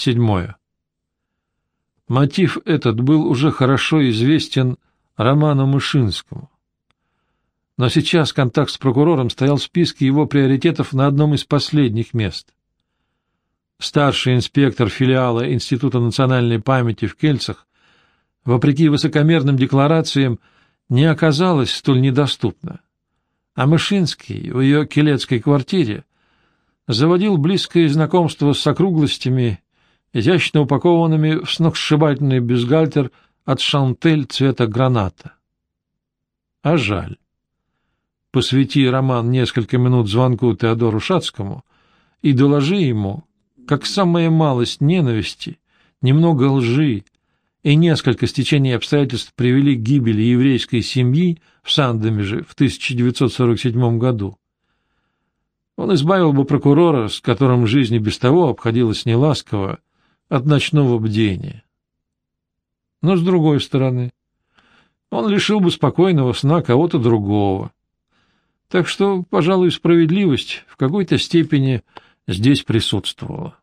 Седьмое. Мотив этот был уже хорошо известен Роману Мышинскому. Но сейчас контакт с прокурором стоял в списке его приоритетов на одном из последних мест. Старший инспектор филиала Института национальной памяти в Кельцах, вопреки высокомерным декларациям, не оказалась столь недоступна. А Мышинский в ее келецкой квартире заводил близкое знакомство с округлостями изящно упакованными в сногсшибательный бюстгальтер от шантель цвета граната. А жаль. Посвяти роман несколько минут звонку Теодору Шацкому и доложи ему, как самая малость ненависти, немного лжи и несколько стечений обстоятельств привели к гибели еврейской семьи в Сандомеже в 1947 году. Он избавил бы прокурора, с которым жизнь и без того обходилась неласково, от ночного бдения. Но, с другой стороны, он лишил бы спокойного сна кого-то другого. Так что, пожалуй, справедливость в какой-то степени здесь присутствовала.